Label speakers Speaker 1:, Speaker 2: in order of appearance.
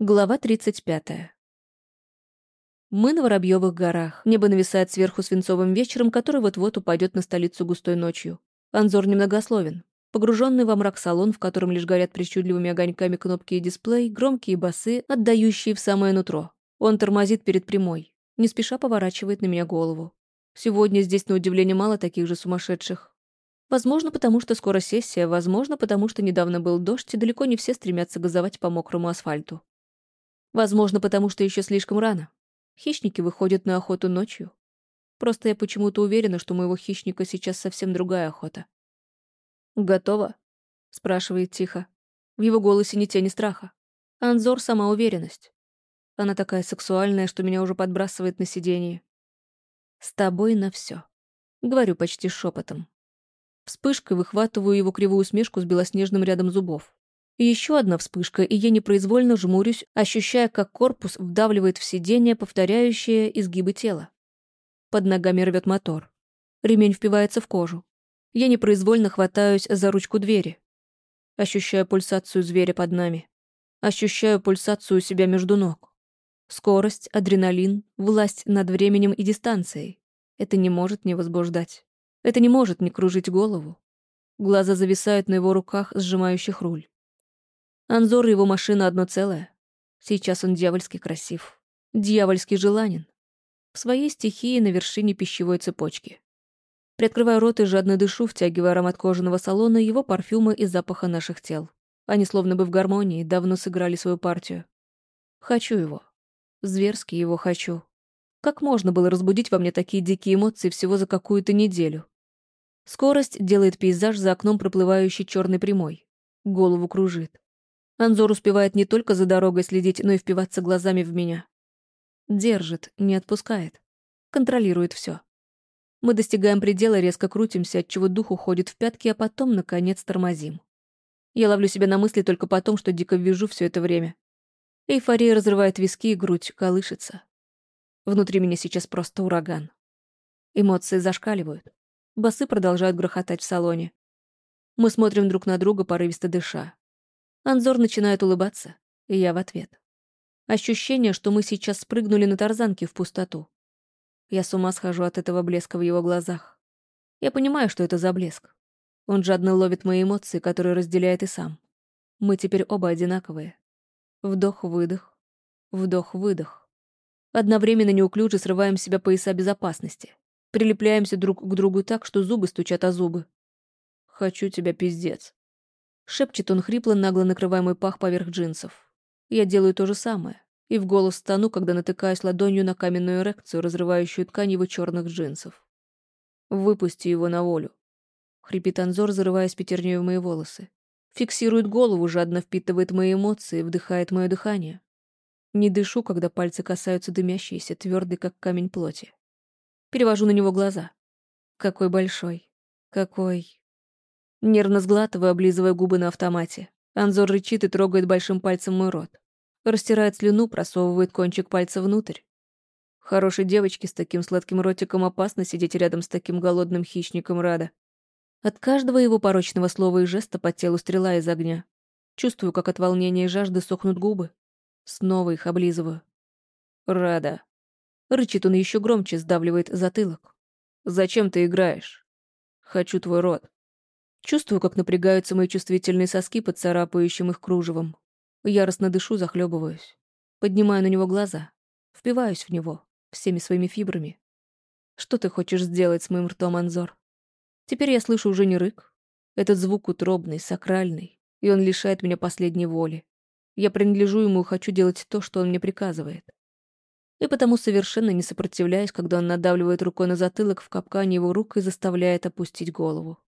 Speaker 1: Глава 35. Мы на Воробьевых горах. Небо нависает сверху свинцовым вечером, который вот-вот упадет на столицу густой ночью. Анзор немногословен. Погруженный во мрак салон, в котором лишь горят причудливыми огоньками кнопки и дисплей, громкие басы, отдающие в самое нутро. Он тормозит перед прямой. Не спеша поворачивает на меня голову. Сегодня здесь, на удивление, мало таких же сумасшедших. Возможно, потому что скоро сессия, возможно, потому что недавно был дождь, и далеко не все стремятся газовать по мокрому асфальту. Возможно, потому что еще слишком рано. Хищники выходят на охоту ночью. Просто я почему-то уверена, что у моего хищника сейчас совсем другая охота. «Готово?» — спрашивает тихо. В его голосе ни тени страха. Анзор — сама уверенность. Она такая сексуальная, что меня уже подбрасывает на сиденье. «С тобой на все. Говорю почти шепотом. Вспышкой выхватываю его кривую усмешку с белоснежным рядом зубов. Еще одна вспышка, и я непроизвольно жмурюсь, ощущая, как корпус вдавливает в сиденье, повторяющее изгибы тела. Под ногами рвет мотор. Ремень впивается в кожу. Я непроизвольно хватаюсь за ручку двери. Ощущаю пульсацию зверя под нами. Ощущаю пульсацию себя между ног. Скорость, адреналин, власть над временем и дистанцией. Это не может не возбуждать. Это не может не кружить голову. Глаза зависают на его руках, сжимающих руль. Анзор и его машина одно целое. Сейчас он дьявольски красив. Дьявольски желанен. В своей стихии на вершине пищевой цепочки. Приоткрываю рот и жадно дышу, втягивая аромат кожаного салона, его парфюма и запаха наших тел. Они словно бы в гармонии, давно сыграли свою партию. Хочу его. Зверски его хочу. Как можно было разбудить во мне такие дикие эмоции всего за какую-то неделю? Скорость делает пейзаж за окном проплывающий черной прямой. Голову кружит. Анзор успевает не только за дорогой следить, но и впиваться глазами в меня. Держит, не отпускает. Контролирует все. Мы достигаем предела, резко крутимся, отчего дух уходит в пятки, а потом, наконец, тормозим. Я ловлю себя на мысли только потом, что дико вижу все это время. Эйфория разрывает виски и грудь, колышется. Внутри меня сейчас просто ураган. Эмоции зашкаливают. Басы продолжают грохотать в салоне. Мы смотрим друг на друга, порывисто дыша. Анзор начинает улыбаться, и я в ответ. Ощущение, что мы сейчас спрыгнули на тарзанке в пустоту. Я с ума схожу от этого блеска в его глазах. Я понимаю, что это за блеск. Он жадно ловит мои эмоции, которые разделяет и сам. Мы теперь оба одинаковые. Вдох-выдох, вдох-выдох. Одновременно неуклюже срываем с себя пояса безопасности. Прилепляемся друг к другу так, что зубы стучат о зубы. «Хочу тебя, пиздец», Шепчет он хрипло, нагло накрывая мой пах поверх джинсов. Я делаю то же самое. И в голос стану, когда натыкаюсь ладонью на каменную эрекцию, разрывающую ткань его черных джинсов. «Выпусти его на волю», — хрипит Анзор, зарываясь пятерней в мои волосы. Фиксирует голову, жадно впитывает мои эмоции, вдыхает мое дыхание. Не дышу, когда пальцы касаются дымящейся, твердой, как камень плоти. Перевожу на него глаза. Какой большой. Какой... Нервно сглатываю, облизывая губы на автомате. Анзор рычит и трогает большим пальцем мой рот. Растирает слюну, просовывает кончик пальца внутрь. Хорошей девочке с таким сладким ротиком опасно сидеть рядом с таким голодным хищником Рада. От каждого его порочного слова и жеста по телу стрела из огня. Чувствую, как от волнения и жажды сохнут губы. Снова их облизываю. Рада. Рычит он еще громче, сдавливает затылок. «Зачем ты играешь? Хочу твой рот». Чувствую, как напрягаются мои чувствительные соски под царапающим их кружевом. Яростно дышу, захлебываюсь. Поднимаю на него глаза. Впиваюсь в него, всеми своими фибрами. Что ты хочешь сделать с моим ртом, Анзор? Теперь я слышу уже не рык. Этот звук утробный, сакральный, и он лишает меня последней воли. Я принадлежу ему и хочу делать то, что он мне приказывает. И потому совершенно не сопротивляюсь, когда он надавливает рукой на затылок в капкане его рук и заставляет опустить голову.